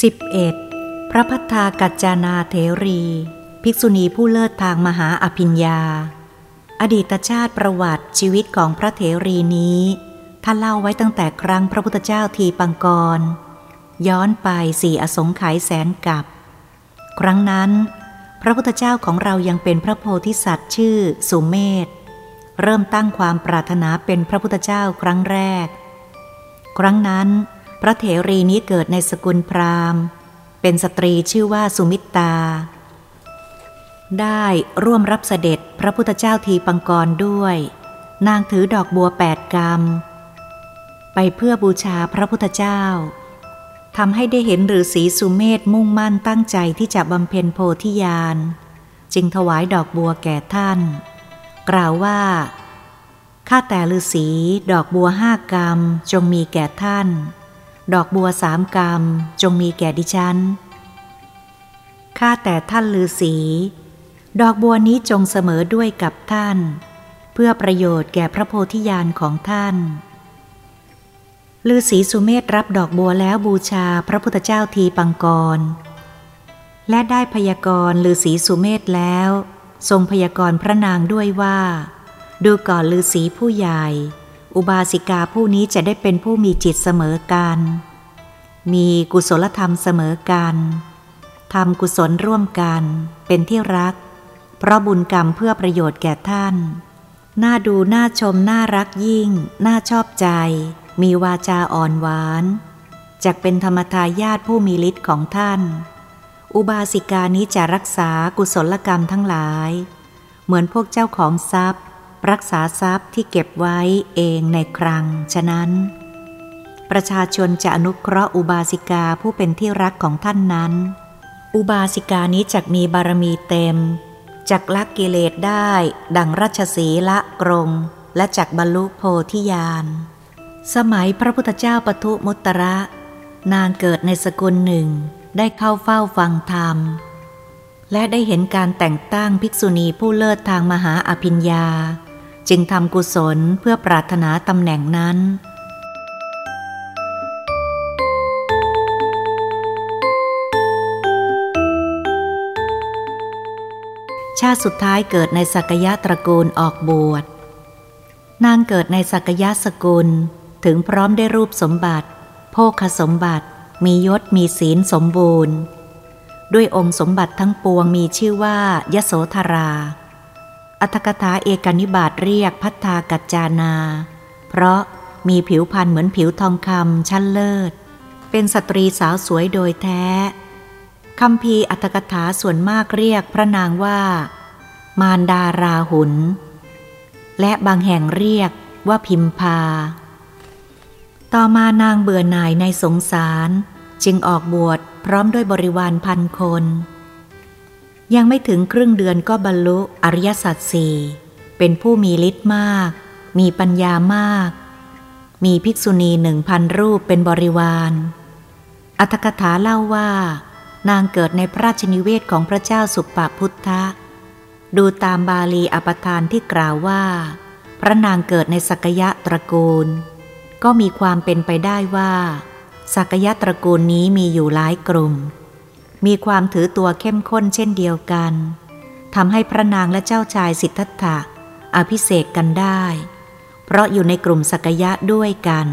11. พระพัฒากัจจานาเถรี ภิกษุณีผู้เลิศทางมหาอภิญญา อดีตชาติประวัติชีวิตของพระเถรีนี้ ท่านเล่าไว้ตั้งแต่ครั้งพระพุทธเจ้าทีปังกร ย้อนไปสี่อสงไขยแสนกับ ครั้งนั้น พระพุทธเจ้าของเรายังเป็นพระโพธิสัตว์ชื่อสุเมธเริ่มตั้งความปรารถนาเป็นพระพุทธเจ้าครั้งแรก ครั้งนั้น พระเถรีนี้เกิดในสกุลพราหมณ์ เป็นสตรีชื่อว่าสุมิตา ได้ร่วมรับเสด็จพระพุทธเจ้าทีปังกรด้วย นางถือดอกบัวแปดกรรม ไปเพื่อบูชาพระพุทธเจ้าทำให้ได้เห็นฤาษีสุเมธมุ่งมั่นตั้งใจที่จะบำเพ็ญโพธิญาณ จึงถวายดอกบัวแก่ท่าน กล่าวว่าข้าแต่ฤาษีดอกบัวห้ากรรมจงมีแก่ท่าน ดอกบัวสามกรรมจงมีแก่ดิฉัน ข้าแต่ท่านฤาษีดอกบัวนี้จงเสมอด้วยกับท่าน เพื่อประโยชน์แก่พระโพธิญาณของท่านฤาษีสุเมธรับดอกบัวแล้วบูชาพระพุทธเจ้าทีปังกร และได้พยากรณ์ฤาษีสุเมธแล้ว ทรงพยากรณ์พระนางด้วยว่า ดูก่อนฤาษีผู้ใหญ่ อุบาสิกาผู้นี้จะได้เป็นผู้มีจิตเสมอกัน มีกุศลธรรมเสมอกันทำกุศลร่วมกัน เป็นที่รัก เพราะบุญกรรมเพื่อประโยชน์แก่ท่าน น่าดูน่าชมน่ารักยิ่ง น่าชอบใจ มีวาจาอ่อนหวานจากเป็นธรรมทายาทผู้มีฤทธิ์ของท่าน อุบาสิกานี้จะรักษากุศลกรรมทั้งหลาย เหมือนพวกเจ้าของทรัพย์ รักษาทรัพย์ที่เก็บไว้เองในครัง ฉะนั้น ประชาชนจะอนุเคราะห์อุบาสิกาผู้เป็นที่รักของท่านนั้น อุบาสิกานี้จักมีบารมีเต็ม จักละกิเลสได้ ดังรัชสีละกรงและจักบรรลุโพธิญาณ สมัยพระพุทธเจ้าปทุมุตระ นางเกิดในสกุลหนึ่งได้เข้าเฝ้าฟังธรรม และได้เห็นการแต่งตั้งภิกษุณีผู้เลิศทางมหาอภิญญา จึงทำกุศลเพื่อปรารถนาตำแหน่งนั้น ชาติสุดท้ายเกิดในสักยะตระกูลออกบวช นางเกิดในสักยะสกุล ถึงพร้อมได้รูปสมบัติ โภคสมบัติ มียศมีศีลสมบูรณ์ ด้วยองค์สมบัติทั้งปวงมีชื่อว่ายโสธรา อัตถกถาเอกนิบาตเรียกพัฒากัจจานา เพราะมีผิวพรรณเหมือนผิวทองคำชั้นเลิศ เป็นสตรีสาวสวยโดยแท้คำพีอัตถกถาส่วนมากเรียกพระนางว่า มารดาราหุน และบางแห่งเรียกว่าพิมพา ต่อมานางเบื่อหน่ายในสงสาร จึงออกบวชพร้อมด้วยบริวารพันคน ยังไม่ถึงครึ่งเดือนก็บรรลุอริยสัจสี่เป็นผู้มีฤทธิ์มาก มีปัญญามาก มีภิกษุณีหนึ่งพันรูปเป็นบริวาร อัตถกถาเล่าว่า นางเกิดในพระราชนิเวศของพระเจ้าสุปปพุทธะ ดูตามบาลีอปทานที่กล่าวว่า พระนางเกิดในสักยะตระกูล ก็มีความเป็นไปได้ว่าสักยะตระกูลนี้มีอยู่หลายกลุ่ม มีความถือตัวเข้มข้นเช่นเดียวกันทำให้พระนางและเจ้าชายสิทธัตถะอภิเษกกันได้ เพราะอยู่ในกลุ่มสักยะด้วยกัน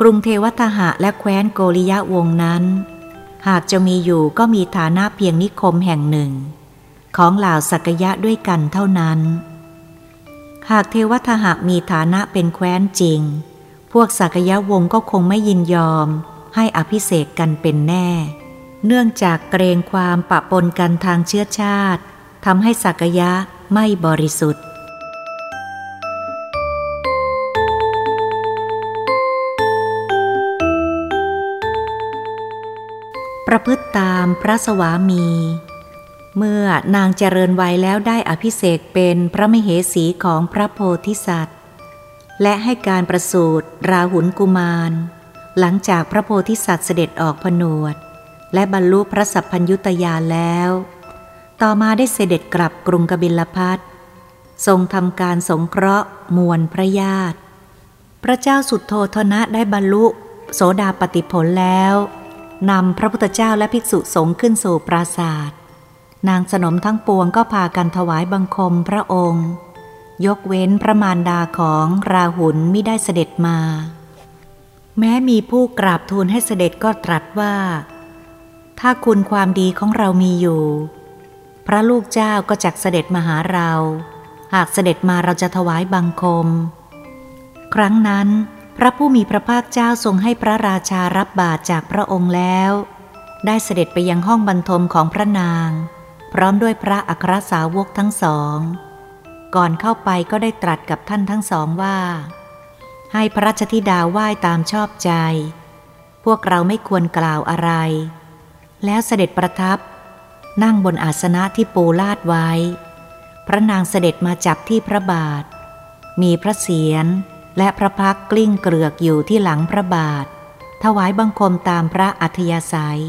กรุงเทวทหะและแคว้นโกริยะวงนั้น หากจะมีอยู่ก็มีฐานะเพียงนิคมแห่งหนึ่ง ของเหล่าสักยะด้วยกันเท่านั้น หากเทวทหะมีฐานะเป็นแคว้นจริง พวกสักยะวงก็คงไม่ยินยอมให้อภิเษกกันเป็นแน่ เนื่องจากเกรงความปะปนกันทางเชื้อชาติทำให้สักยะไม่บริสุทธิ์ ประพฤติตามพระสวามี เมื่อนางเจริญวัยแล้วได้อภิเษกเป็นพระมเหสีของพระโพธิสัตว์ และให้การประสูติราหุลกุมาร หลังจากพระโพธิสัตว์เสด็จออกผนวด และบรรลุพระสัพพัญยุตยาแล้ว ต่อมาได้เสด็จกลับกรุงกบิลพัททรงทำการสงเคราะห์มวลพระญาติ พระเจ้าสุดโททนะได้บรรลุ โสดาปติผลแล้วนำพระพุทธเจ้าและภิกษุสงฆ์ขึ้นสู่ปราศาสตร์นางสนมทั้งปวงก็พากันถวายบังคมพระองค์ ยกเว้นพระมารดาของราหุลไม่ได้เสด็จมา แม้มีผู้กราบทูลให้เสด็จก็ตรัสว่า ถ้าคุณความดีของเรามีอยู่ พระลูกเจ้าก็จักเสด็จมาหาเรา หากเสด็จมาเราจะถวายบังคม ครั้งนั้น พระผู้มีพระภาคเจ้าทรงให้พระราชารับบาตรจากพระองค์แล้ว ได้เสด็จไปยังห้องบรรทมของพระนาง พร้อมด้วยพระอัครสาวกทั้งสอง ก่อนเข้าไปก็ได้ตรัสกับท่านทั้งสองว่า ให้พระราชธิดาไหว้ตามชอบใจ พวกเราไม่ควรกล่าวอะไร แล้วเสด็จประทับ นั่งบนอาสนะที่ปูลาดไว้ พระนางเสด็จมาจับที่พระบาท มีพระเศียรและพระพักกลิ้งเกลือกอยู่ที่หลังพระบาท ถวายบังคมตามพระอัธยาศัย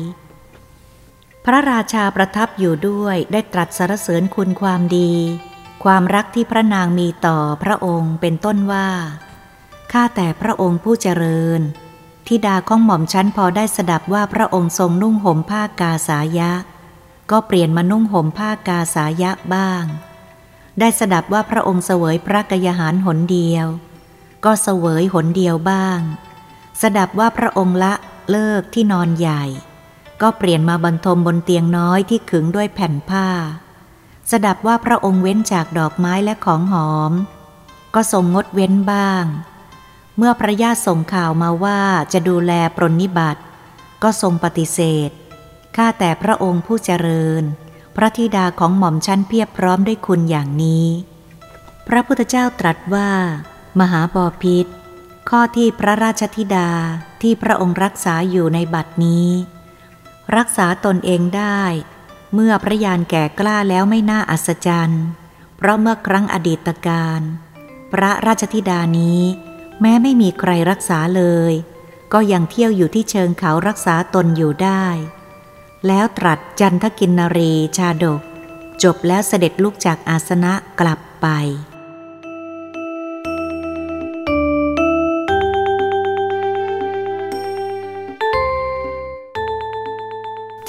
พระราชาประทับอยู่ด้วยได้ตรัสสรรเสริญคุณความดี ความรักที่พระนางมีต่อพระองค์เป็นต้นว่า ข้าแต่พระองค์ผู้เจริญ ทิดาของหม่อมชั้นพอได้สดับว่าพระองค์ทรงนุ่งห่มผ้ากาสายะ ก็เปลี่ยนมานุ่งห่มผ้ากาสายะบ้าง ได้สดับว่าพระองค์เสวยพระกยาหารหนเดียว ก็เสวยหนเดียวบ้าง สดับว่าพระองค์ละเลิกที่นอนใหญ่ ก็เปลี่ยนมาบรรทมบนเตียงน้อยที่ขึงด้วยแผ่นผ้า สดับว่าพระองค์เว้นจากดอกไม้และของหอม ก็ทรงงดเว้นบ้าง เมื่อพระญาติส่งข่าวมาว่าจะดูแลปรนนิบัติ ก็ทรงปฏิเสธ ข้าแต่พระองค์ผู้เจริญ พระธิดาของหม่อมชั้นเพียบพร้อมด้วยคุณอย่างนี้ พระพุทธเจ้าตรัสว่า มหาบอพิษ ข้อที่พระราชธิดาที่พระองค์รักษาอยู่ในบัดนี้ รักษาตนเองได้ เมื่อพระยานแก่กล้าแล้วไม่น่าอัศจรรย์ เพราะเมื่อครั้งอดีตการ พระราชธิดานี้ แม้ไม่มีใครรักษาเลย ก็ยังเที่ยวอยู่ที่เชิงเขารักษาตนอยู่ได้ แล้วตรัสจันทกินนรีชาดก จบแล้วเสด็จลุกจากอาสนะกลับไป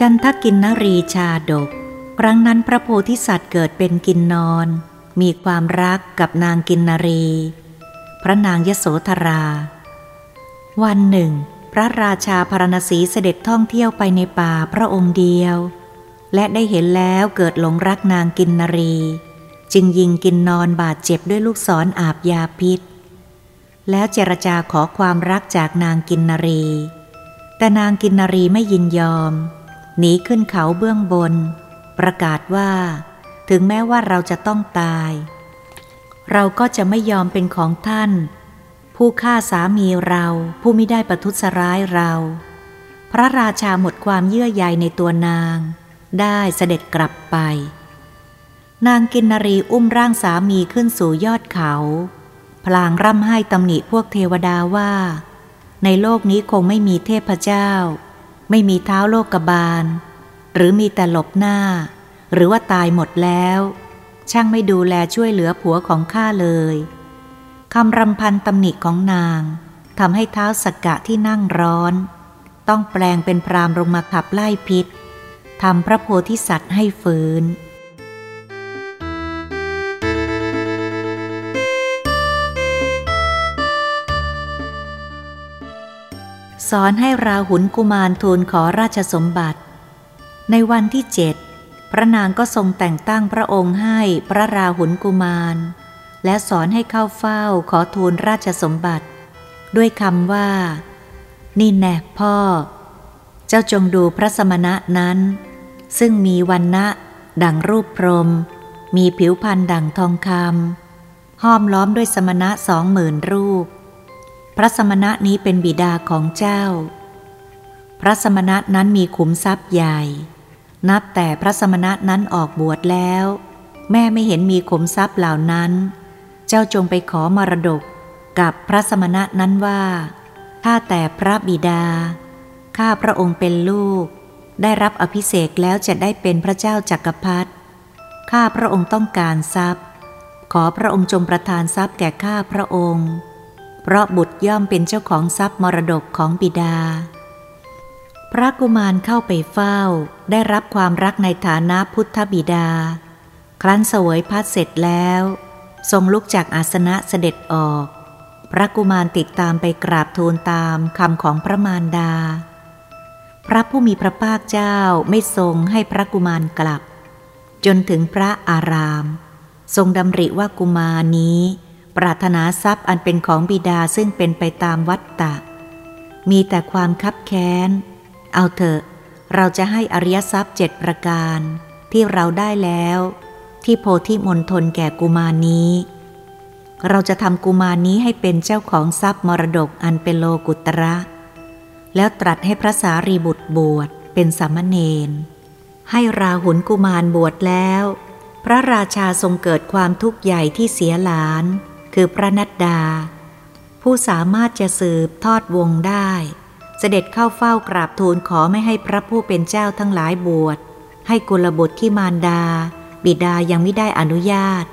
จันทกินนรีชาดก ครั้งนั้นพระโพธิสัตว์เกิดเป็นกินนอน มีความรักกับนางกินนรี พระนางยโสธรา วันหนึ่ง พระราชาพารณสีเสด็จท่องเที่ยวไปในป่าพระองค์เดียว และได้เห็นแล้วเกิดหลงรักนางกินนรี จึงยิงกินนอนบาดเจ็บด้วยลูกศรออาบยาพิษ แล้วเจรจาขอความรักจากนางกินนรี แต่นางกินนรีไม่ยินยอม หนีขึ้นเขาเบื้องบน ประกาศว่า ถึงแม้ว่าเราจะต้องตาย เราก็จะไม่ยอมเป็นของท่าน ผู้ฆ่าสามีเราผู้ไม่ได้ประทุษร้ายเรา พระราชาหมดความเยื่อใยในตัวนาง ได้เสด็จกลับไป นางกินนรีอุ้มร่างสามีขึ้นสู่ยอดเขา พลางร่ำไห้ตำหนิพวกเทวดาว่า ในโลกนี้คงไม่มีเทพเจ้า ไม่มีเท้าโลกบาล หรือมีแต่หลบหน้า หรือว่าตายหมดแล้ว ช่างไม่ดูแลช่วยเหลือผัวของข้าเลยคำรำพันตำหนิของนางทำให้เท้าสกกะที่นั่งร้อน ต้องแปลงเป็นพรามลงมาขับไล่พิษทำพระโพธิสัตว์ให้ฝืนสอนให้ราหุลกุมารทูลขอราชสมบัติ ในวันที่เจ็ด ระนางก็ทรงแต่งตั้งพระองค์ให้พระราหุลกุมาร และสอนให้เข้าเฝ้าขอทูลราชสมบัติ ด้วยคำว่า นี่แน่พ่อ เจ้าจงดูพระสมณะนั้น ซึ่งมีวันนะดังรูปพรม มีผิวพรรณดังทองคำห้อมล้อมด้วยสมณะสองหมื่นรูป พระสมณะนี้เป็นบิดาของเจ้า พระสมณะนั้นมีขุมทรัพย์ใหญ่ นับแต่พระสมณะนั้นออกบวชแล้ว แม่ไม่เห็นมีขมทรัพย์เหล่านั้น เจ้าจงไปขอมรดกกับพระสมณะนั้นว่าถ้าแต่พระบิดาข้าพระองค์เป็นลูก ได้รับอภิเษกแล้วจะได้เป็นพระเจ้าจักรพรรดิข้าพระองค์ต้องการทรัพย์ ขอพระองค์จงประทานทรัพย์แก่ข้าพระองค์ เพราะบุตรย่อมเป็นเจ้าของทรัพย์มรดกของบิดา พระกุมารเข้าไปเฝ้า ได้รับความรักในฐานะพุทธบิดา ครั้นเสวยพัดเสร็จแล้ว ทรงลุกจากอาสนะเสด็จออก พระกุมารติดตามไปกราบทูลตามคำของพระมารดา พระผู้มีพระภาคเจ้าไม่ทรงให้พระกุมารกลับ จนถึงพระอาราม ทรงดำริว่ากุมารนี้ ปรารถนาทรัพย์อันเป็นของบิดาซึ่งเป็นไปตามวัตตะ มีแต่ความคับแค้น เอาเถอะ เราจะให้อริยทรัพย์เจ็ดประการ ที่เราได้แล้ว ที่โพธิมณฑลแก่กุมารนี้ เราจะทำกุมารนี้ให้เป็นเจ้าของทรัพย์มรดกอันเป็นโลกุตระ แล้วตรัสให้พระสารีบุตรบวชเป็นสามเณรให้ราหุลกุมารบวชแล้ว พระราชาทรงเกิดความทุกข์ใหญ่ที่เสียหลาน คือพระนัดดา ผู้สามารถจะสืบทอดวงได้ เสด็จเข้าเฝ้ากราบทูลขอไม่ให้พระผู้เป็นเจ้าทั้งหลายบวช ให้กุลบุตรที่มารดา บิดายังไม่ได้อนุญาต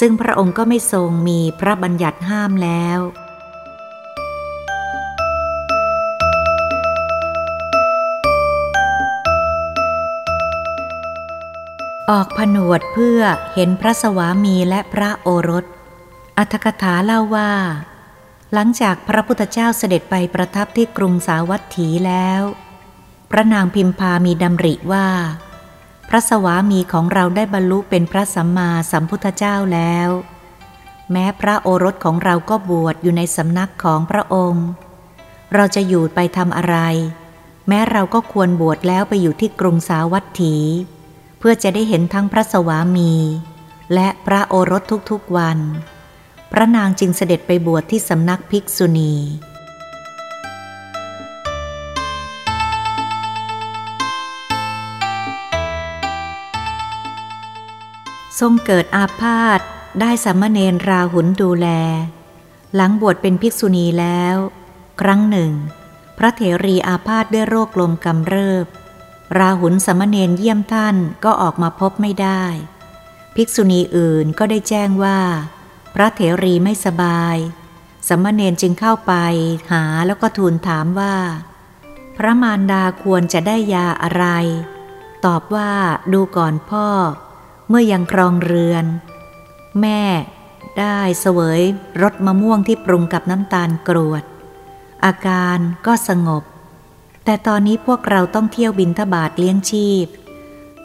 ซึ่งพระองค์ก็ไม่ทรงมีพระบัญญัติห้ามแล้วออกผนวดเพื่อเห็นพระสวามีและพระโอรส อัธกถาเล่าว่า หลังจากพระพุทธเจ้าเสด็จไปประทับที่กรุงสาวัตถีแล้ว พระนางพิมพามีดำริว่า พระสวามีของเราได้บรรลุเป็นพระสัมมาสัมพุทธเจ้าแล้ว แม้พระโอรสของเราก็บวชอยู่ในสำนักของพระองค์ เราจะอยู่ไปทำอะไร แม้เราก็ควรบวชแล้วไปอยู่ที่กรุงสาวัตถี เพื่อจะได้เห็นทั้งพระสวามี และพระโอรสทุกๆวัน พระนางจึงเสด็จไปบวชที่สำนักภิกษุณี ทรงเกิดอาพาธได้สามเณรราหุลดูแล หลังบวชเป็นภิกษุณีแล้ว ครั้งหนึ่ง พระเถรีอาพาธด้วยโรคลมกำเริบ ราหุลสามเณรเยี่ยมท่านก็ออกมาพบไม่ได้ ภิกษุณีอื่นก็ได้แจ้งว่า พระเถรีไม่สบาย สมณเณรจึงเข้าไปหาแล้วก็ทูลถามว่า พระมารดาควรจะได้ยาอะไร ตอบว่าดูก่อนพ่อ เมื่อยังครองเรือน แม่ได้เสวยรสมะม่วงที่ปรุงกับน้ำตาลกรวด อาการก็สงบ แต่ตอนนี้พวกเราต้องเที่ยวบินทบาทเลี้ยงชีพ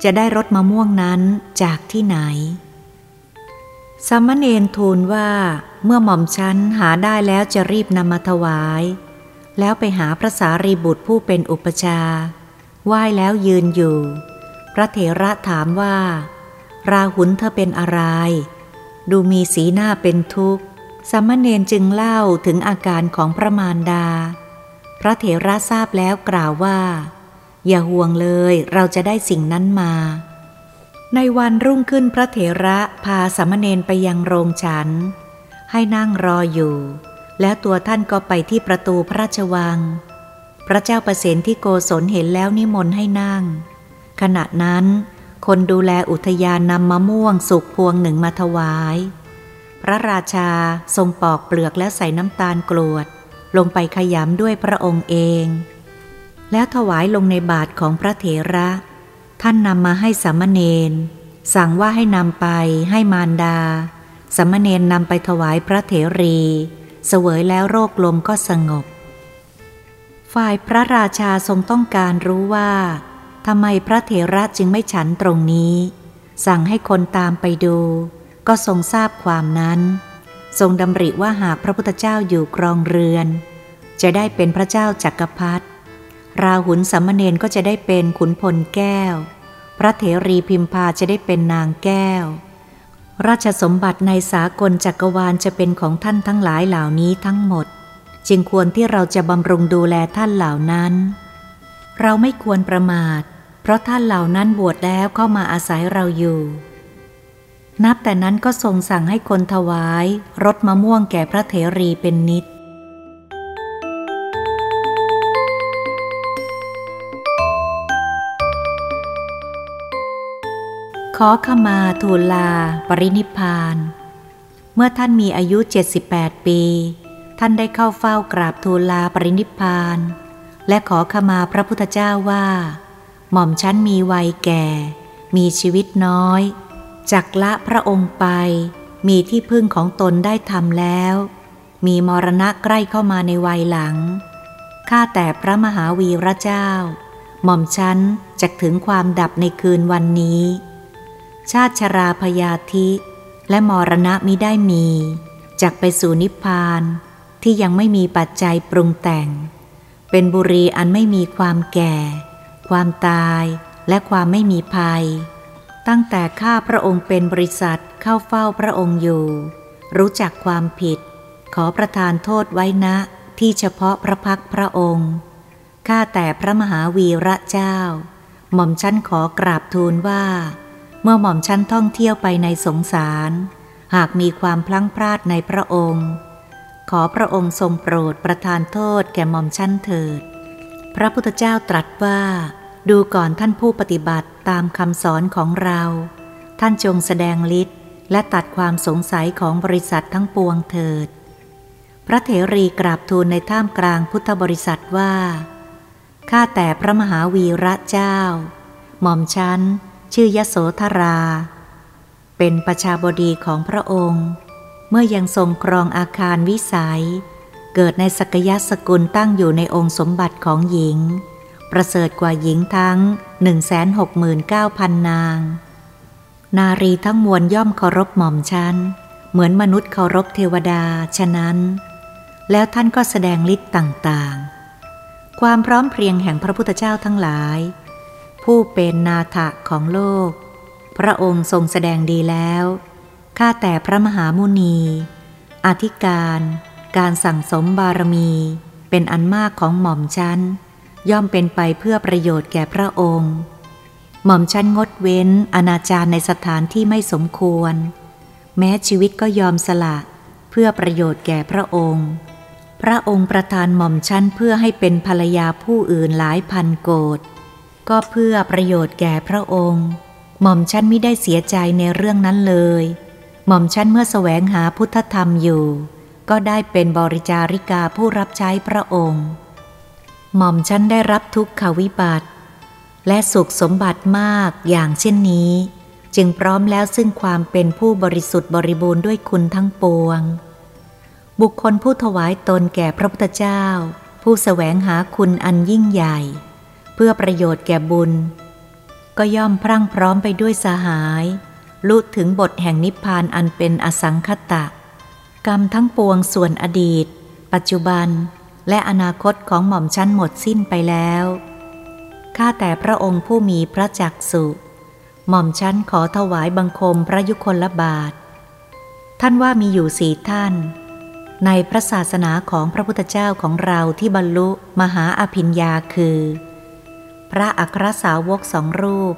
จะได้รสมะม่วงนั้นจากที่ไหน สามเณรทูลว่าเมื่อหม่อมฉันหาได้แล้วจะรีบนำมาถวาย แล้วไปหาพระสารีบุตรผู้เป็นอุปชาไหว้แล้วยืนอยู่ พระเถระถามว่า ราหุลเธอเป็นอะไร ดูมีสีหน้าเป็นทุกข์สามเณรจึงเล่าถึงอาการของพระมารดา พระเถระทราบแล้วกล่าวว่า อย่าห่วงเลยเราจะได้สิ่งนั้นมา ในวันรุ่งขึ้นพระเถระพาสามเณรไปยังโรงฉัน ให้นั่งรออยู่ แล้วตัวท่านก็ไปที่ประตูพระราชวัง พระเจ้าประสิทที่โกศลเห็นแล้วนิมนต์ให้นั่ง ขณะนั้น คนดูแลอุทยานนำมะม่วงสุกพวงหนึ่งมาถวาย พระราชาทรงปอกเปลือกและใส่น้ำตาลกรวด ลงไปขยำด้วยพระองค์เอง แล้วถวายลงในบาทของพระเถระ ท่านนำมาให้สามเณรสั่งว่าให้นำไปให้มารดาสามเณรนำไปถวายพระเถรี เสวยแล้วโรคลมก็สงบ ฝ่ายพระราชาทรงต้องการรู้ว่าทำไมพระเถระจึงไม่ฉันตรงนี้ สั่งให้คนตามไปดู ก็ทรงทราบความนั้น ทรงดำริว่าหากพระพุทธเจ้าอยู่ครองเรือน จะได้เป็นพระเจ้าจักรพรรดิ ราหุลสัมมเนนก็จะได้เป็นขุนพลแก้ว พระเถรีพิมพาจะได้เป็นนางแก้ว ราชสมบัติในสากลจักรวาลจะเป็นของท่านทั้งหลายเหล่านี้ทั้งหมด จึงควรที่เราจะบำรุงดูแลท่านเหล่านั้น เราไม่ควรประมาท เพราะท่านเหล่านั้นบวชแล้วเข้ามาอาศัยเราอยู่ นับแต่นั้นก็ทรงสั่งให้คนถวาย รถมะม่วงแก่พระเถรีเป็นนิด อขมาทูลลา ปรินิพาน เมื่อท่านมีอายุ 78 ปี ท่านได้เข้าเฝ้ากราบทูลลาปรินิพาน และขอขมาพระพุทธเจ้าว่า หม่อมชั้นมีวัยแก่ มีชีวิตน้อย จักละพระองค์ไป มีที่พึ่งของตนได้ทำแล้ว มีมรณะใกล้เข้ามาในวัยหลัง ข้าแต่พระมหาวีระเจ้า หม่อมชั้นจะถึงความดับในคืนวันนี้ ชาติชราพยาธิและมรณะมิได้มีจักไปสู่นิพพานที่ยังไม่มีปัจจัยปรุงแต่ง เป็นบุรีอันไม่มีความแก่ ความตายและความไม่มีภัย ตั้งแต่ข้าพระองค์เป็นบริษัทเข้าเฝ้าพระองค์อยู่ รู้จักความผิด ขอประทานโทษไว้ณที่เฉพาะพระพักพระองค์ ข้าแต่พระมหาวีระเจ้า หม่อมชั้นขอกราบทูลว่า เมื่อหม่อมชั้นท่องเที่ยวไปในสงสาร หากมีความพลั้งพลาดในพระองค์ ขอพระองค์ทรงโปรดประทานโทษแก่หม่อมชั้นเถิด พระพุทธเจ้าตรัสว่า ดูก่อนท่านผู้ปฏิบัติตามคำสอนของเรา ท่านจงแสดงฤทธิ์และตัดความสงสัยของบริษัททั้งปวงเถิด พระเถรีกราบทูลในท่ามกลางพุทธบริษัทว่าข้าแต่พระมหาวีระเจ้า หม่อมชั้น ชื่อยโสธรา เป็นประชาบดีของพระองค์ เมื่อยังทรงครองอาคารวิสัย เกิดในสกยสกุลตั้งอยู่ในองค์สมบัติของหญิง ประเสริฐกว่าหญิงทั้ง 169,000 นาง นารีทั้งมวลย่อมเคารพหม่อมชัน เหมือนมนุษย์เคารพเทวดา ฉะนั้น แล้วท่านก็แสดงฤทธิ์ต่างๆ ความพร้อมเพรียงแห่งพระพุทธเจ้าทั้งหลาย ผู้เป็นนาถะของโลก พระองค์ทรงแสดงดีแล้ว ข้าแต่พระมหามุนี อธิการ การสั่งสมบารมี เป็นอันมากของหม่อมชั้น ย่อมเป็นไปเพื่อประโยชน์แก่พระองค์ หม่อมชั้นงดเว้นอนาจารในสถานที่ไม่สมควร แม้ชีวิตก็ยอมสละเพื่อประโยชน์แก่พระองค์ พระองค์ประทานหม่อมชั้นเพื่อให้เป็นภรรยาผู้อื่นหลายพันโกด ก็เพื่อประโยชน์แก่พระองค์ หม่อมชั้นไม่ได้เสียใจในเรื่องนั้นเลย หม่อมชั้นเมื่อแสวงหาพุทธธรรมอยู่ ก็ได้เป็นบริจาริกาผู้รับใช้พระองค์ หม่อมชั้นได้รับทุกขวิบัติ และสุขสมบัติมากอย่างเช่นนี้ จึงพร้อมแล้วซึ่งความเป็นผู้บริสุทธิ์บริบูรณ์ด้วยคุณทั้งปวง บุคคลผู้ถวายตนแก่พระพุทธเจ้า ผู้แสวงหาคุณอันยิ่งใหญ่ พื่อประโยชน์แก่บุญ ก็ย่อมพรั่งพร้อมไปด้วยสหายลุถึงบทแห่งนิพพานอันเป็นอสังคตะ กรรมทั้งปวงส่วนอดีต ปัจจุบัน และอนาคตของหม่อมชั้นหมดสิ้นไปแล้วข้าแต่พระองค์ผู้มีพระจักสุหม่อมชั้นขอถวายบังคมพระยุคลบาท ท่านว่ามีอยู่สี่ท่าน ในพระศาสนาของพระพุทธเจ้าของเราที่บรรลุมหาอภิญญาคือ พระอัครสาวกสองรูป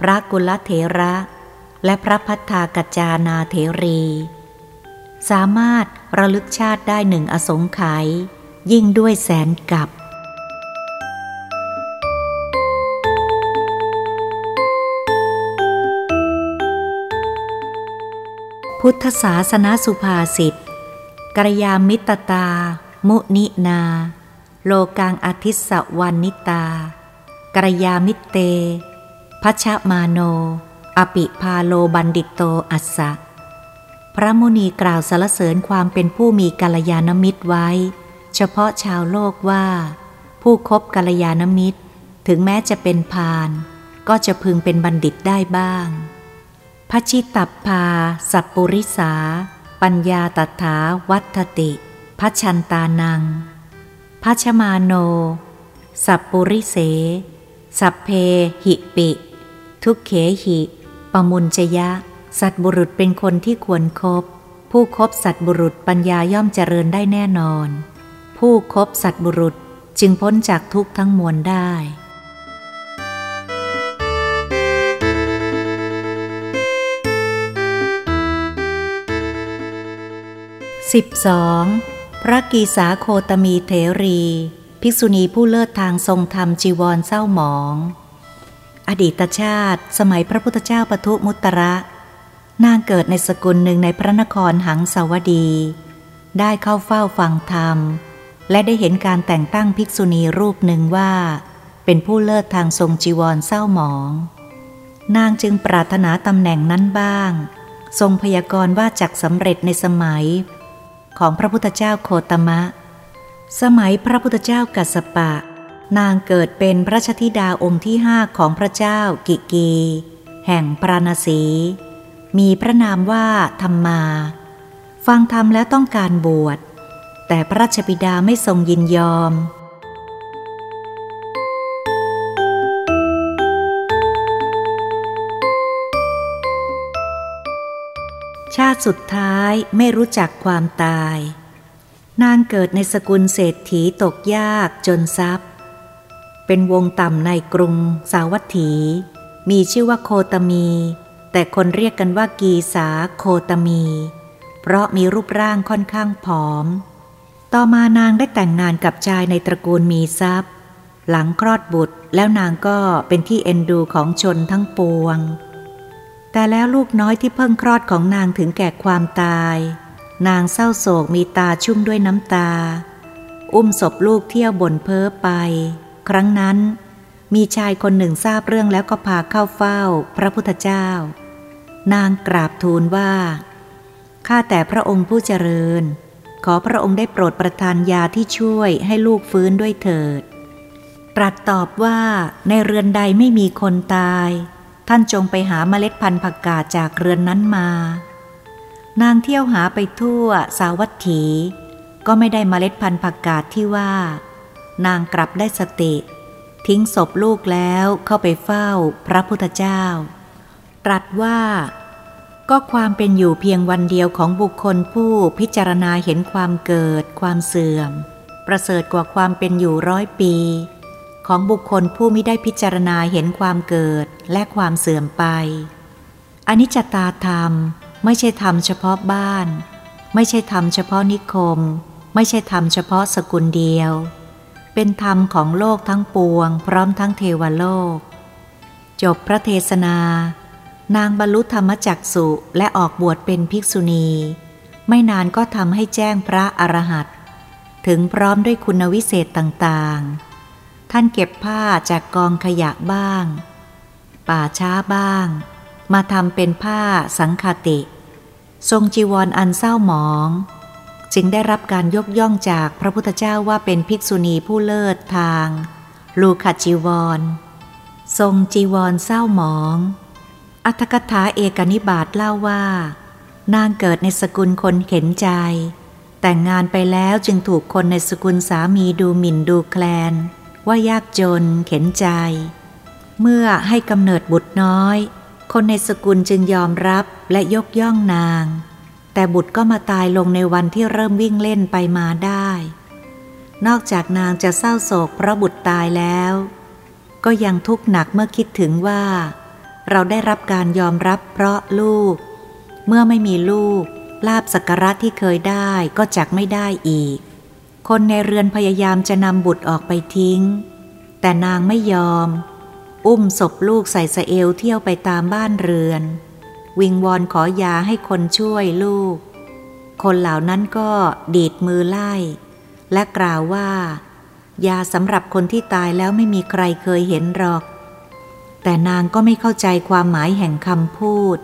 พระกุลเถระ และพระพัฒากัจจานาเทรี สามารถระลึกชาติได้หนึ่งอสงไขยยิ่งด้วยแสนกับพุทธศาสนาสุภาษิตกรยามิตตา มุนินา โลกังอธิสวันนิตา กรยามิเต พัชมาโน อปิพาโลบันดิตโตอัสสะ พระมุนีกล่าวสรรเสริญความเป็นผู้มีกัลยาณมิตรไว้ เฉพาะชาวโลกว่า ผู้คบกัลยาณมิตร ถึงแม้จะเป็นพาล ก็จะพึงเป็นบัณฑิตได้บ้างพระชิตับพา สัปปุริสา ปัญญาตถาวัตติพัชันตานังพัชมาโน สัปปุริเส สัพเพหิปิ ทุกเขหิปมุญชยะ สัตบุรุษเป็นคนที่ควรครบผู้คบสัตบุรุษปัญญาย่อมเจริญได้แน่นอน ผู้คบสัตบุรุษจึงพ้นจากทุกทั้งมวลได้ 12. พระกีสาโคตมีเถรี ภิกษุณีผู้เลิศทางทรงธรรมจีวรเศร้าหมอง อดีตชาติ สมัยพระพุทธเจ้าปทุมุตระ นางเกิดในสกุลหนึ่งในพระนครหังสาวดี ได้เข้าเฝ้าฟังธรรม และได้เห็นการแต่งตั้งภิกษุณีรูปหนึ่งว่า เป็นผู้เลิศทางทรงจีวรเศร้าหมอง นางจึงปรารถนาตำแหน่งนั้นบ้าง ทรงพยากรณ์ว่าจักสำเร็จในสมัย ของพระพุทธเจ้าโคตมะ สมัยพระพุทธเจ้ากัสสปะ นางเกิดเป็นพระชธิดาองค์ที่ห้าของพระเจ้ากิกี แห่งปราณสี มีพระนามว่าธรรมา ฟังธรรมแล้วต้องการบวช แต่พระราชบิดาไม่ทรงยินยอมชาติสุดท้ายไม่รู้จักความตาย นางเกิดในสกุลเศรษฐีตกยากจนทรัพย์ เป็นวงต่ำในกรุงสาวัตถี มีชื่อว่าโคตมี แต่คนเรียกกันว่ากีสาโคตมี เพราะมีรูปร่างค่อนข้างผอม ต่อมานางได้แต่งงานกับชายในตระกูลมีทรัพย์ หลังคลอดบุตรแล้วนางก็เป็นที่เอ็นดูของชนทั้งปวง แต่แล้วลูกน้อยที่เพิ่งคลอดของนางถึงแก่ความตาย นางเศร้าโศกมีตาชุ่มด้วยน้ำตา อุ้มศพลูกเที่ยวบ่นเพ้อไป ครั้งนั้นมีชายคนหนึ่งทราบเรื่องแล้วก็พาเข้าเฝ้าพระพุทธเจ้า นางกราบทูลว่า ข้าแต่พระองค์ผู้เจริญ ขอพระองค์ได้โปรดประทานยาที่ช่วยให้ลูกฟื้นด้วยเถิด ตรัสตอบว่าในเรือนใดไม่มีคนตาย ท่านจงไปหาเมล็ดพันธุ์ผักกาดจากเรือนนั้นมา นางเที่ยวหาไปทั่วสาวัตถี ก็ไม่ได้มเมล็ดพันธุ์ผักกาดที่ว่า นางกลับได้สติ ทิ้งศพลูกแล้วเข้าไปเฝ้าพระพุทธเจ้า ตรัสว่า ก็ความเป็นอยู่เพียงวันเดียวของบุคคลผู้พิจารณาเห็นความเกิด ความเสื่อม ประเสริฐกว่าความเป็นอยู่ร้อยปี ของบุคคลผู้ไม่ได้พิจารณาเห็นความเกิดและความเสื่อมไปอนิจจตาธรรม ไม่ใช่ธรรมเฉพาะบ้าน ไม่ใช่ธรรมเฉพาะนิคม ไม่ใช่ธรรมเฉพาะสกุลเดียว เป็นธรรมของโลกทั้งปวง พร้อมทั้งเทวโลก จบพระเทศนา นางบรรลุธรรมจักสุและออกบวชเป็นภิกษุณี ไม่นานก็ทำให้แจ้งพระอรหันต์ถึงพร้อมด้วยคุณวิเศษต่างๆ ท่านเก็บผ้าจากกองขยะบ้าง ป่าช้าบ้าง มาทำเป็นผ้าสังคติ ทรงจีวรออันเศร้าหมอง จึงได้รับการยกย่องจากพระพุทธเจ้าว่าเป็นภิกษุณีผู้เลิศทาง ลูขจีวร ทรงจีวรเศร้าหมอง อัตถกถาเอกนิบาตเล่าว่า นางเกิดในสกุลคนเข็นใจ แต่งงานไปแล้วจึงถูกคนในสกุลสามีดูหมิ่นดูแคลน ว่ายากจนเข็นใจ เมื่อให้กำเนิดบุตรน้อย คนในสกุลจึงยอมรับและยกย่องนาง แต่บุตรก็มาตายลงในวันที่เริ่มวิ่งเล่นไปมาได้ นอกจากนางจะเศร้าโศกเพราะบุตรตายแล้ว ก็ยังทุกข์หนักเมื่อคิดถึงว่า เราได้รับการยอมรับเพราะลูก เมื่อไม่มีลูก ลาบสักการะที่เคยได้ก็จักไม่ได้อีก คนในเรือนพยายามจะนำบุตรออกไปทิ้ง แต่นางไม่ยอม อุ้มศพลูกใส่สเอลเที่ยวไปตามบ้านเรือน วิงวอนขอยาให้คนช่วยลูก คนเหล่านั้นก็ดีดมือไล่ และกล่าวว่า ยาสำหรับคนที่ตายแล้วไม่มีใครเคยเห็นหรอก แต่นางก็ไม่เข้าใจความหมายแห่งคำพูด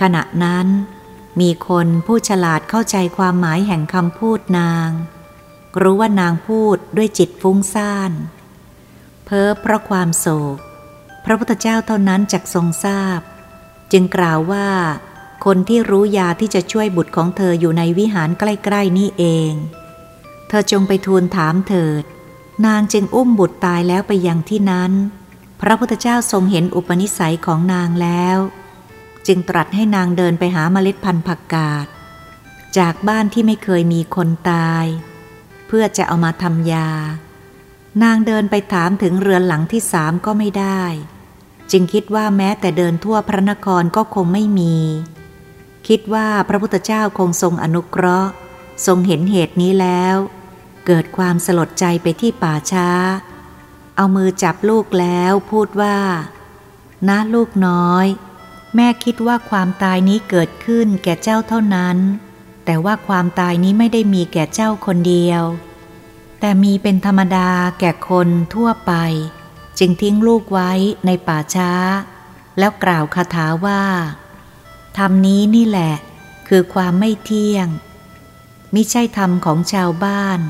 ขณะนั้น มีคนผู้ฉลาดเข้าใจความหมายแห่งคำพูดนาง รู้ว่านางพูดด้วยจิตฟุ้งซ่านเพ้อเพราะความโศก พระพุทธเจ้าเท่านั้นจักทรงทราบ จึงกล่าวว่า คนที่รู้ยาที่จะช่วยบุตรของเธออยู่ในวิหารใกล้ๆนี่เอง เธอจงไปทูลถามเถิด นางจึงอุ้มบุตรตายแล้วไปยังที่นั้น พระพุทธเจ้าทรงเห็นอุปนิสัยของนางแล้ว จึงตรัสให้นางเดินไปหาเมล็ดพันธุ์ผักกาดจากบ้านที่ไม่เคยมีคนตาย เพื่อจะเอามาทำยา นางเดินไปถามถึงเรือนหลังที่สามก็ไม่ได้ จึงคิดว่าแม้แต่เดินทั่วพระนครก็คงไม่มี คิดว่าพระพุทธเจ้าคงทรงอนุเคราะห์ ทรงเห็นเหตุนี้แล้ว เกิดความสลดใจไปที่ป่าช้า เอามือจับลูกแล้วพูดว่า นะลูกน้อย แม่คิดว่าความตายนี้เกิดขึ้นแก่เจ้าเท่านั้น แต่ว่าความตายนี้ไม่ได้มีแก่เจ้าคนเดียว แต่มีเป็นธรรมดาแก่คนทั่วไป จึงทิ้งลูกไว้ในป่าช้า แล้วกล่าวคาถาว่าธรรมนี้นี่แหละ คือความไม่เที่ยง มิใช่ธรรมของชาวบ้าน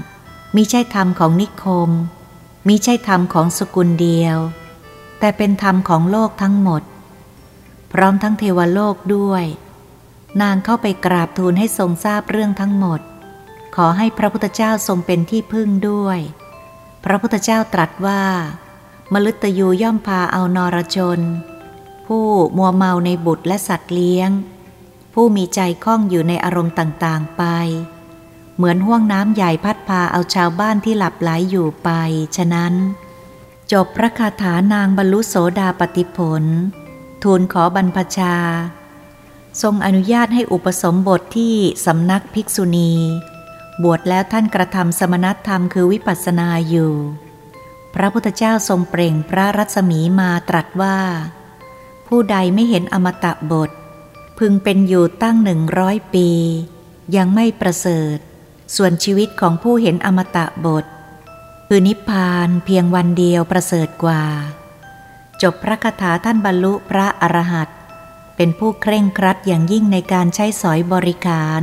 มิใช่ธรรมของนิคม มิใช่ธรรมของสกุลเดียว แต่เป็นธรรมของโลกทั้งหมด พร้อมทั้งเทวโลกด้วย นางเข้าไปกราบทูลให้ทรงทราบเรื่องทั้งหมด ขอให้พระพุทธเจ้าทรงเป็นที่พึ่งด้วย พระพุทธเจ้าตรัสว่ามฤตยูย่อมพาเอานรชน ผู้มัวเมาในบุตรและสัตว์เลี้ยง ผู้มีใจคล้องอยู่ในอารมณ์ต่างๆไป เหมือนห่วงน้ำใหญ่พัดพาเอาชาวบ้านที่หลับไหลอยู่ไป ฉะนั้น จบพระคาถานางบรรลุโสดาปติผล ทูลขอบรรพชา ทรงอนุญาตให้อุปสมบทที่สำนักภิกษุณี บวชแล้วท่านกระทำสมณธรรมคือวิปัสสนาอยู่ พระพุทธเจ้าทรงเปล่งพระรัศมีมาตรัสว่า ผู้ใดไม่เห็นอมตะบท พึงเป็นอยู่ตั้งหนึ่งร้อยปี ยังไม่ประเสริฐ ส่วนชีวิตของผู้เห็นอมตะบท คือนิพพานเพียงวันเดียวประเสริฐกว่า จบพระคาถาท่านบรรลุพระอรหันต์เป็นผู้เคร่งครัดอย่างยิ่งในการใช้สอยบริการ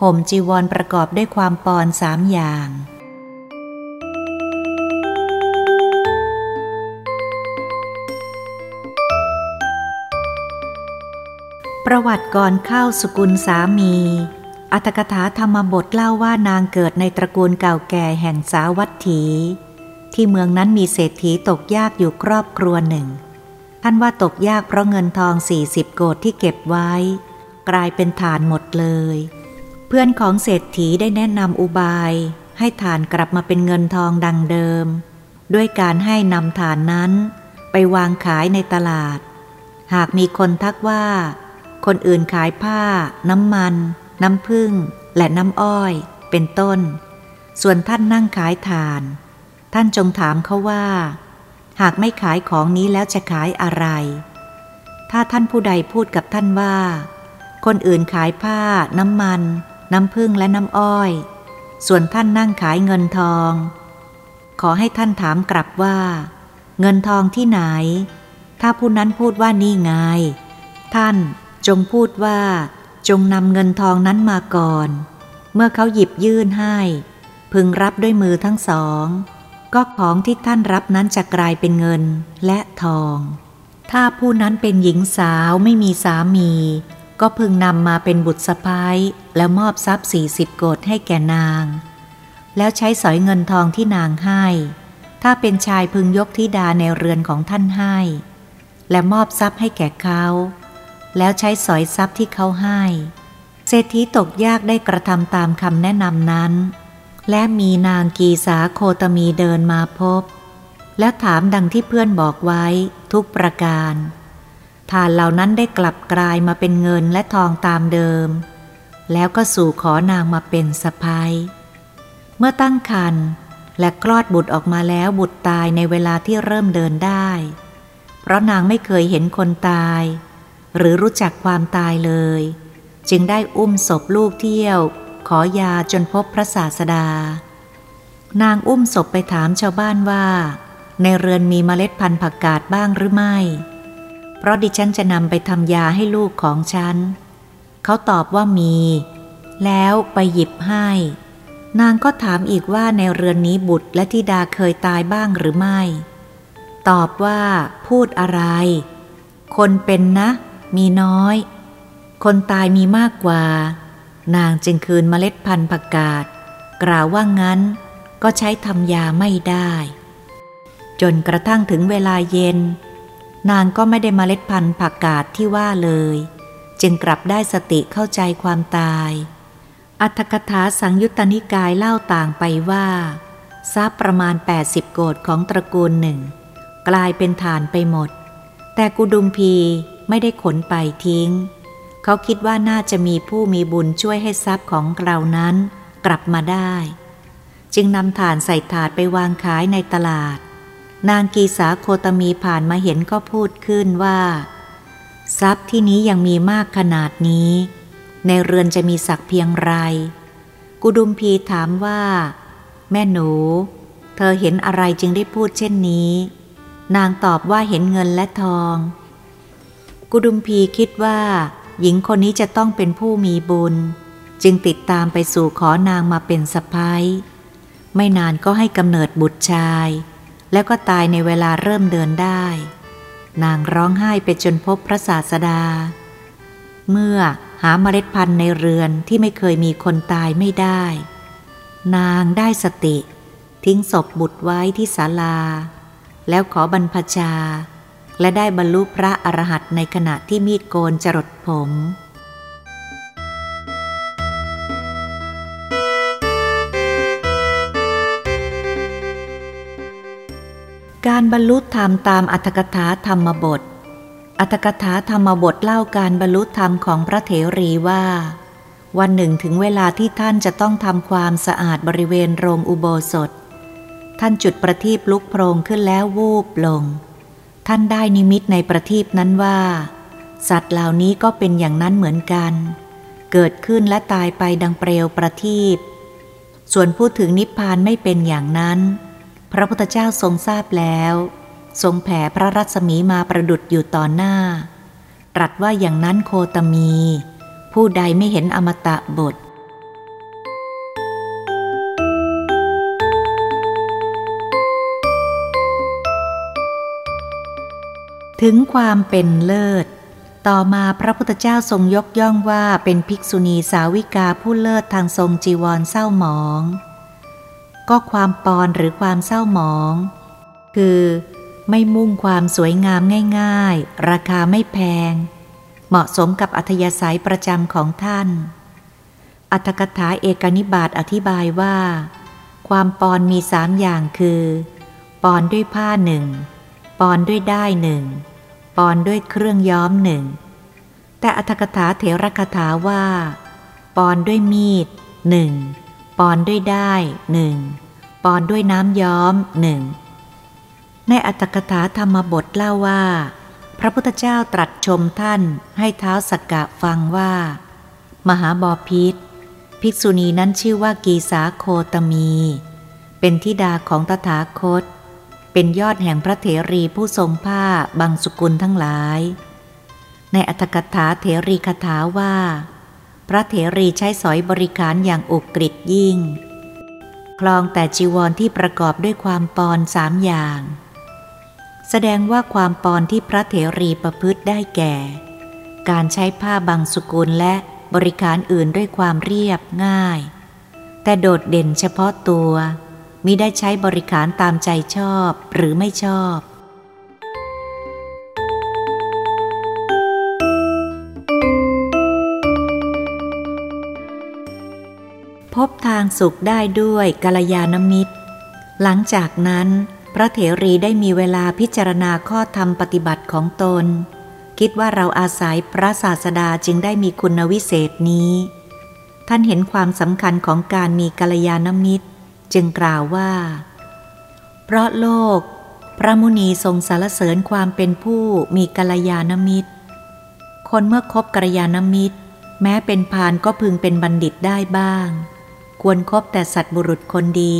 ห่มจีวรประกอบด้วยความปอนสามอย่าง ประวัติก่อนเข้าสกุลสามี อัตถกถาธรรมบทเล่าว่านางเกิดในตระกูลเก่าแก่แห่งสาวัตถี ที่เมืองนั้นมีเศรษฐีตกยากอยู่ครอบครัวหนึ่ง ท่านว่าตกยากเพราะเงินทองสี่สิบโกดที่เก็บไว้ กลายเป็นฐานหมดเลย เพื่อนของเศรษฐีได้แนะนำอุบาย ให้ฐานกลับมาเป็นเงินทองดังเดิม ด้วยการให้นำฐานนั้น ไปวางขายในตลาด หากมีคนทักว่า คนอื่นขายผ้า น้ำมัน น้ำผึ้งและน้ำอ้อย เป็นต้น ส่วนท่านนั่งขายทาน ท่านจงถามเขาว่า หากไม่ขายของนี้แล้วจะขายอะไร ถ้าท่านผู้ใดพูดกับท่านว่า คนอื่นขายผ้า น้ำมัน น้ำผึ้งและน้ำอ้อย ส่วนท่านนั่งขายเงินทอง ขอให้ท่านถามกลับว่า เงินทองที่ไหน ถ้าผู้นั้นพูดว่านี่ไง ท่านจงพูดว่า จงนำเงินทองนั้นมาก่อน เมื่อเขาหยิบยื่นให้ พึงรับด้วยมือทั้งสอง ก็ของที่ท่านรับนั้นจะกลายเป็นเงินและทอง ถ้าผู้นั้นเป็นหญิงสาวไม่มีสามี ก็พึงนำมาเป็นบุตรสะพ้ายแล้วมอบทรัพย์สี่สิบโกดให้แก่นาง แล้วใช้สอยเงินทองที่นางให้ ถ้าเป็นชายพึงยกธิดาในเรือนของท่านให้ และมอบทรัพย์ให้แก่เขา แล้วใช้สอยทรัพย์ที่เขาให้ เศรษฐีตกยากได้กระทำตามคำแนะนำนั้น และมีนางกีสาโคตมีเดินมาพบ และถามดังที่เพื่อนบอกไว้ทุกประการ ทานเหล่านั้นได้กลับกลายมาเป็นเงินและทองตามเดิม แล้วก็สู่ขอนางมาเป็นสะพ้ายเมื่อตั้งครรภ์และคลอดบุตรออกมาแล้วบุตรตายในเวลาที่เริ่มเดินได้ เพราะนางไม่เคยเห็นคนตาย หรือรู้จักความตายเลย จึงได้อุ้มศพลูกเที่ยว ขอยาจนพบพระศาสดา นางอุ้มศพไปถามชาวบ้านว่า ในเรือนมีเมล็ดพันธุ์ผักกาดบ้างหรือไม่ ราะดิฉันจะนำไปทำยาให้ลูกของฉัน เขาตอบว่ามี แล้วไปหยิบให้ นางก็ถามอีกว่าในเรือนนี้บุตรและธิดาเคยตายบ้างหรือไม่ ตอบว่าพูดอะไร คนเป็นนะ มีน้อย คนตายมีมากกว่า นางจึงคืนเมล็ดพันธุ์ผักกาดกล่าวว่างั้น ก็ใช้ทำยาไม่ได้ จนกระทั่งถึงเวลาเย็น นางก็ไม่ได้เมล็ดพันธุ์ผักกาดที่ว่าเลย จึงกลับได้สติเข้าใจความตาย อัตถกถาสังยุตตนิกายเล่าต่างไปว่าทรัพย์ประมาณ 80 โกดของตระกูลหนึ่ง กลายเป็นฐานไปหมด แต่กุดุมพีไม่ได้ขนไปทิ้ง เขาคิดว่าน่าจะมีผู้มีบุญช่วยให้ทรัพย์ของเรานั้นกลับมาได้ จึงนำฐานใส่ถาดไปวางขายในตลาด นางกีสาโคตมีผ่านมาเห็นก็พูดขึ้นว่า ทรัพย์ที่นี้ยังมีมากขนาดนี้ ในเรือนจะมีสักเพียงไร กุดุมพีถามว่า แม่หนู เธอเห็นอะไรจึงได้พูดเช่นนี้ นางตอบว่าเห็นเงินและทอง กุดุมพีคิดว่า หญิงคนนี้จะต้องเป็นผู้มีบุญ จึงติดตามไปสู่ขอนางมาเป็นสะพ้ายไม่นานก็ให้กำเนิดบุตรชาย แล้วก็ตายในเวลาเริ่มเดินได้ นางร้องไห้ไปจนพบพระศาสดา เมื่อหาเมล็ดพันธุ์ในเรือนที่ไม่เคยมีคนตายไม่ได้ นางได้สติ ทิ้งศพบุตรไว้ที่ศาลา แล้วขอบรรพชา และได้บรรลุพระอรหันต์ในขณะที่มีดโกนจรดผม การบรรลุธรรมตามอัตถกถาธรรมบท อัตถกถาธรรมบทเล่าการบรรลุธรรมของพระเถรีว่า วันหนึ่งถึงเวลาที่ท่านจะต้องทำความสะอาดบริเวณโรงอุโบสถ ท่านจุดประทีปลุกโพรงขึ้นแล้ววูบลง ท่านได้นิมิตในประทีปนั้นว่า สัตว์เหล่านี้ก็เป็นอย่างนั้นเหมือนกัน เกิดขึ้นและตายไปดังเปลวประทีปส่วนพูดถึงนิพพานไม่เป็นอย่างนั้น พระพุทธเจ้าทรงทราบแล้ว ทรงแผ่พระรัศมีมาประดุดอยู่ต่อหน้า ตรัสว่าอย่างนั้นโคตมี ผู้ใดไม่เห็นอมตะบทถึงความเป็นเลิศ ต่อมาพระพุทธเจ้าทรงยกย่องว่าเป็นภิกษุณีสาวิกาผู้เลิศทางทรงจีวรเศร้าหมอง ก็ความปอนหรือความเศร้าหมอง คือไม่มุ่งความสวยงามง่าย ๆ ราคาไม่แพง เหมาะสมกับอัธยาศัยประจำของท่าน อัตถกถาเอกนิบาตอธิบายว่า ความปอนมีสามอย่างคือ ปอนด้วยผ้าหนึ่ง ปอนด้วยได้หนึ่ง ปอนด้วยเครื่องย้อมหนึ่ง แต่อัตถกถาเถรคถาว่า ปอนด้วยมีดหนึ่ง ปอนด้วยได้หนึ่งปอนด้วยน้ำย้อมหนึ่งในอัตถกถาธรรมบทเล่าว่า พระพุทธเจ้าตรัสชมท่านให้เท้าสักกะฟังว่า มหาบอพิษภิกษุณีนั้นชื่อว่ากีสาโคตมี เป็นทิดาของตถาคต เป็นยอดแห่งพระเถรีผู้ทรงผ้าบางสุกุลทั้งหลาย ในอัตถกถาเถรีคถาว่า พระเถรีใช้สอยบริการอย่างอุกฤษยิ่ง คลองแต่จีวรที่ประกอบด้วยความปอนสามอย่าง แสดงว่าความปอนที่พระเถรีประพฤติได้แก่ การใช้ผ้าบางสกุลและบริการอื่นด้วยความเรียบง่าย แต่โดดเด่นเฉพาะตัวมิได้ใช้บริการตามใจชอบหรือไม่ชอบ พบทางสุขได้ด้วยกัลยาณมิตร หลังจากนั้นพระเถรีได้มีเวลาพิจารณาข้อธรรมปฏิบัติของตน คิดว่าเราอาศัยพระศาสดาจึงได้มีคุณวิเศษนี้ ท่านเห็นความสำคัญของการมีกัลยาณมิตร จึงกล่าวว่า เพราะโลก พระมุนีทรงสารเสริญความเป็นผู้มีกัลยาณมิตร คนเมื่อคบกัลยาณมิตร แม้เป็นพานก็พึงเป็นบัณฑิตได้บ้าง ควรครบแต่สัตบุรุษคนดี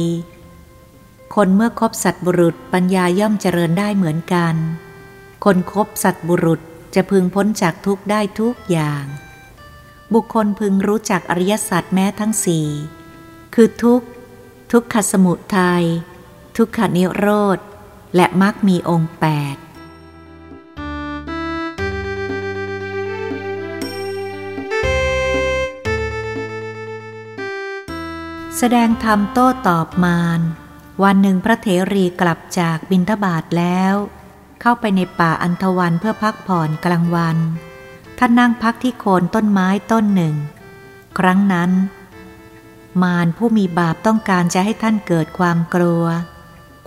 คนเมื่อคบสัตบุรุษปัญญาย่อมเจริญได้เหมือนกัน คนคบสัตบุรุษจะพึงพ้นจากทุกได้ทุกอย่าง บุคคลพึงรู้จักอริยสัจแม้ทั้งสี่คือทุกทุกขสมุทัย ทุกขนิโรธ และมรรคมีองค์แปด แสดงธรรมโต้ตอบมารวันหนึ่งพระเถรีกลับจากบินทบาทแล้ว เข้าไปในป่าอันทวันเพื่อพักผ่อนกลางวัน ท่านนั่งพักที่โคนต้นไม้ต้นหนึ่ง ครั้งนั้น มารผู้มีบาปต้องการจะให้ท่านเกิดความกลัว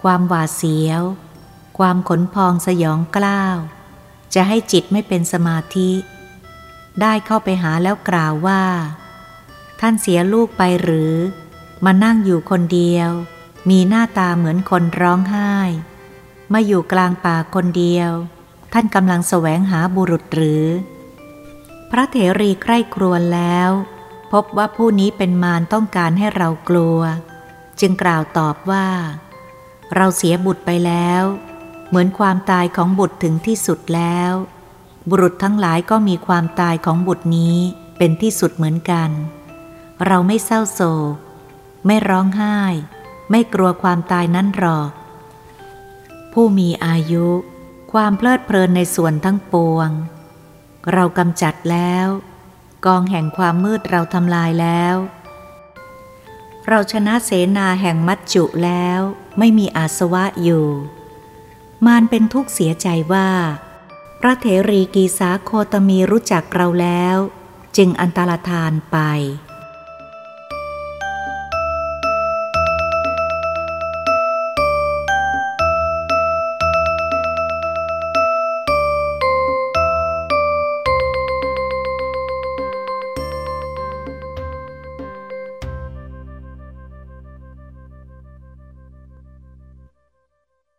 ความหวาดเสียว ความขนพองสยองกล้าว จะให้จิตไม่เป็นสมาธิ ได้เข้าไปหาแล้วกล่าวว่า ท่านเสียลูกไปหรือ มานั่งอยู่คนเดียว มีหน้าตาเหมือนคนร้องไห้ มาอยู่กลางป่าคนเดียว ท่านกำลังแสวงหาบุรุษหรือ พระเถรีใคร่ครวญแล้ว พบว่าผู้นี้เป็นมารต้องการให้เรากลัว จึงกล่าวตอบว่า เราเสียบุตรไปแล้ว เหมือนความตายของบุตรถึงที่สุดแล้ว บุรุษทั้งหลายก็มีความตายของบุตรนี้เป็นที่สุดเหมือนกัน เราไม่เศร้าโศก ไม่ร้องไห้ ไม่กลัวความตายนั้นหรอก ผู้มีอายุ ความเพลิดเพลินในส่วนทั้งปวง เรากำจัดแล้ว กองแห่งความมืดเราทำลายแล้ว เราชนะเสนาแห่งมัจจุแล้วไม่มีอาสวะอยู่ มารเป็นทุกข์เสียใจว่า พระเถรีกีสาโคตมีรู้จักเราแล้ว จึงอันตรธานไป